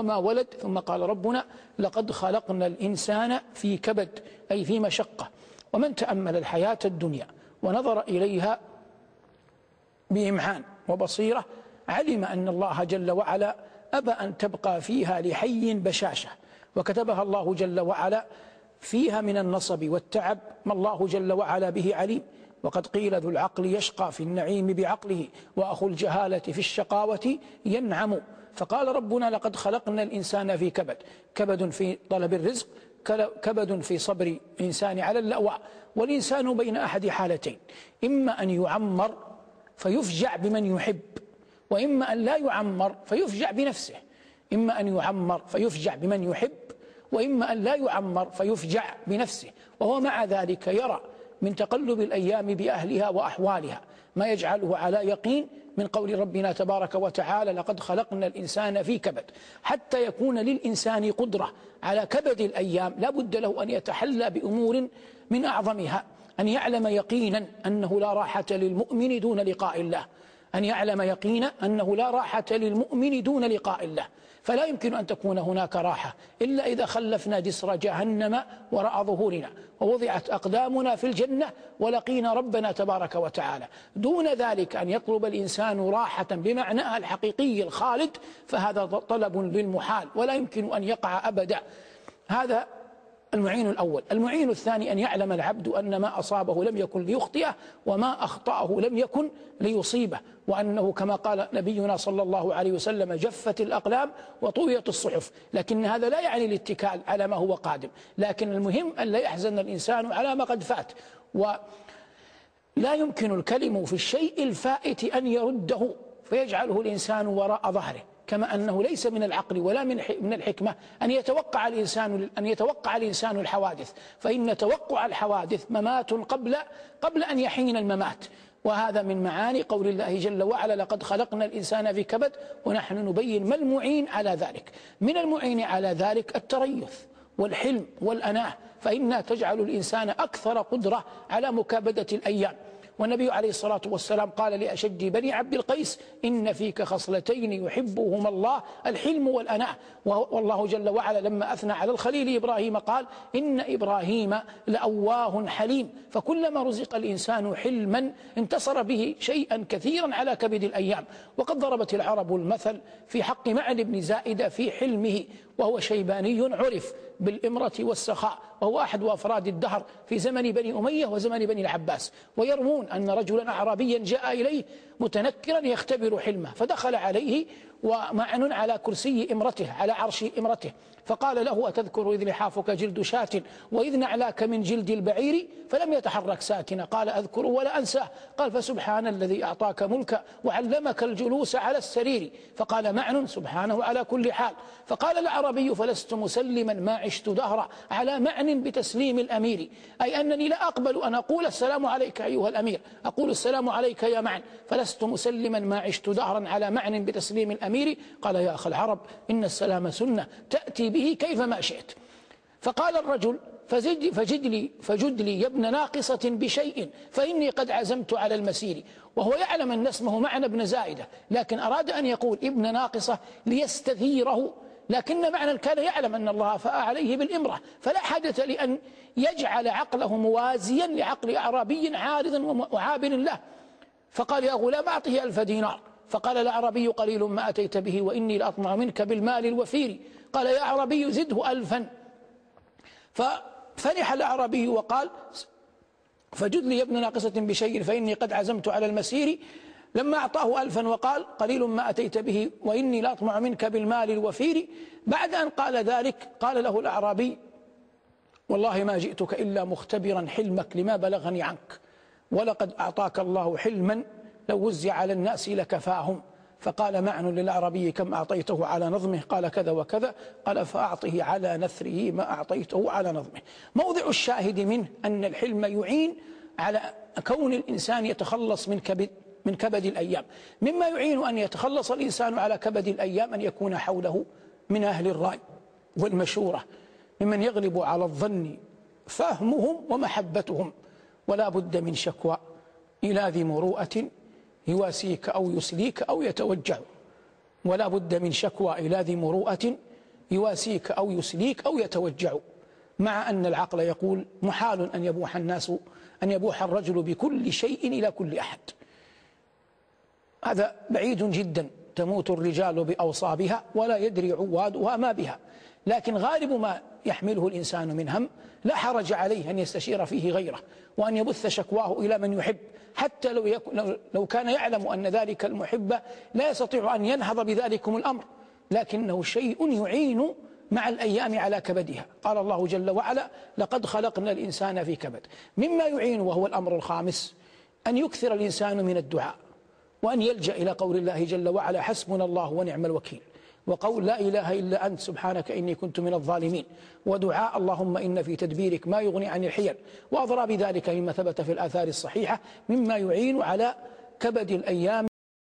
وما ولد ثم قال ربنا لقد خلقنا الإنسان في كبد أي في مشقة ومن تأمل الحياة الدنيا ونظر إليها بإمعان وبصيرة علم أن الله جل وعلا أبى أن تبقى فيها لحي بشاشة وكتبها الله جل وعلا فيها من النصب والتعب ما الله جل وعلا به عليم وقد قيل ذو العقل يشقى في النعيم بعقله وأخو الجهالة في الشقاوة ينعم. فقال ربنا لقد خلقنا الإنسان في كبد كبد في طلب الرزق كبد في صبر الإنسان على اللأواء والإنسان بين أحد حالتين إما أن يعمر فيفجع بمن يحب وإما أن لا يعمر فيفجع بنفسه إما أن يعمر فيفجع بمن يحب وإما أن لا يعمر فيفجع بنفسه وهو مع ذلك يرى من تقلب الأيام بأهلها وأحوالها ما يجعله على يقين من قول ربنا تبارك وتعالى لقد خلقنا الإنسان في كبد. حتى يكون للإنسان قدرة على كبد الأيام لا بد له أن يتحلى بأمور من أعظمها أن يعلم يقينا أنه لا راحة للمؤمن دون لقاء الله. أن يعلم يقينا أنه لا راحة للمؤمن دون لقاء الله. فلا يمكن أن تكون هناك راحة إلا إذا خلفنا جسر جهنم وراء ظهورنا ووضعت أقدامنا في الجنة ولقينا ربنا تبارك وتعالى. دون ذلك أن يطلب الإنسان راحة بمعناها الحقيقي الخالد فهذا طلب للمحال ولا يمكن أن يقع أبدا. هذا المعين الأول. المعين الثاني أن يعلم العبد أن ما أصابه لم يكن ليخطئه وما أخطأه لم يكن ليصيبه وأنه كما قال نبينا صلى الله عليه وسلم جفت الأقلام وطويت الصحف. لكن هذا لا يعني الاتكال على ما هو قادم. لكن المهم أن لا يحزن الإنسان على ما قد فات. ولا يمكن الكلم في الشيء الفائت أن يرده فيجعله الإنسان وراء ظهره. كما أنه ليس من العقل ولا من من الحكمة أن يتوقع الإنسان أن يتوقع الإنسان الحوادث. فإن توقع الحوادث ممات قبل قبل أن يحين الممات. وهذا من معاني قول الله جل وعلا لقد خلقنا الإنسان في كبد ونحن نبين ما المعين على ذلك. من المعين على ذلك التريث والحلم والأناة. فإنها تجعل الإنسان أكثر قدرة على مكابدة الأيام. والنبي عليه الصلاة والسلام قال لأشج بني عبد القيس إن فيك خصلتين يحبهما الله الحلم والأناء. والله جل وعلا لما أثنى على الخليل إبراهيم قال إن إبراهيم لأواه حليم. فكلما رزق الإنسان حلما انتصر به شيئا كثيرا على كبد الأيام. وقد ضربت العرب المثل في حق معن بن زائدة في حلمه وهو شيباني عرف بالإمرة والسخاء وهو أحد أفراد الدهر في زمن بني أمية وزمن بني العباس. ويرمون أن رجلا أعرابيا جاء إليه متنكرا يختبر حلمه فدخل عليه ومعن على كرسي إمرته على عرش إمرته. فقال له أتذكر إذ لحافك جلد شاة وإذ نعلاك من جلد البعير فلم يتحرك ساكنا. قال أذكر ولا أنساه. قال فسبحان الذي أعطاك ملكا وعلمك الجلوس على السرير. فقال معن سبحانه على كل حال. فقال العربي فلست مسلما ما عشت دهرا على معن بتسليم الأمير. أي أنني لا أقبل أن أقول السلام عليك أيها الأمير. أقول السلام عليك يا معن. فلست مسلما ما عشت دهرا على معن بتسليم الأمير. قال يا أخ العرب إن السلام سنة تأتي به كيفما شئت. فقال الرجل فزد فجد لي فجد لي يا ابن ناقصة بشيء فإني قد عزمت على المسير. وهو يعلم أن اسمه معنى ابن زائدة لكن أراد أن يقول ابن ناقصة ليستثيره لكن معنى كان يعلم أن الله فاء عليه بالإمرة. فلا حدث لأن يجعل عقله موازيا لعقل أعرابي عارض وعابر له. فقال يا غلام أعطه ألف دينار. فقال الأعرابي قليل ما أتيت به وإني لأطمع منك بالمال الوفير. قال يا أعرابي زده ألفا. ففرح الأعرابي وقال فجد لي ابن ناقصة بشيء فإني قد عزمت على المسير. لما أعطاه ألفا وقال قليل ما أتيت به وإني لأطمع منك بالمال الوفير. بعد أن قال ذلك قال له الأعرابي والله ما جئتك إلا مختبرا حلمك لما بلغني عنك. ولقد أعطاك الله حلما لو وزع على الناس لكفاهم. فقال معن للعربي كم أعطيته على نظمه؟ قال كذا وكذا. قال فأعطه على نثره ما أعطيته على نظمه. موضع الشاهد منه أن الحلم يعين على كون الإنسان يتخلص من كبد من كبد الأيام. مما يعين أن يتخلص الإنسان على كبد الأيام أن يكون حوله من أهل الرأي والمشورة. ممن يغلب على الظن فهمهم ومحبتهم. ولا بد من شكوى إلى ذي مروءة يواسيك أو يسليك أو يتوجع ولا بد من شكوى إلى ذي مروءة يواسيك أو يسليك أو يتوجع مع أن العقل يقول محال أن يبوح الناس أن يبوح الرجل بكل شيء إلى كل أحد. هذا بعيد جدا. تموت الرجال بأوصابها ولا يدري عوادها ما بها. لكن غالب ما يحمله الإنسان من هم لا حرج عليه أن يستشير فيه غيره وأن يبث شكواه إلى من يحب. حتى لو, لو كان يعلم أن ذلك المحب لا يستطيع أن ينهض بذلكم الأمر لكنه شيء يعين مع الأيام على كبدها. قال الله جل وعلا لقد خلقنا الإنسان في كبد. مما يعين وهو الأمر الخامس أن يكثر الإنسان من الدعاء وأن يلجأ إلى قول الله جل وعلا حسبنا الله ونعم الوكيل. وقول لا إله إلا أنت سبحانك إني كنت من الظالمين. ودعاء اللهم إن في تدبيرك ما يغني عن الحيل. وأضرى بذلك مما ثبت في الآثار الصحيحة مما يعين على كبد الأيام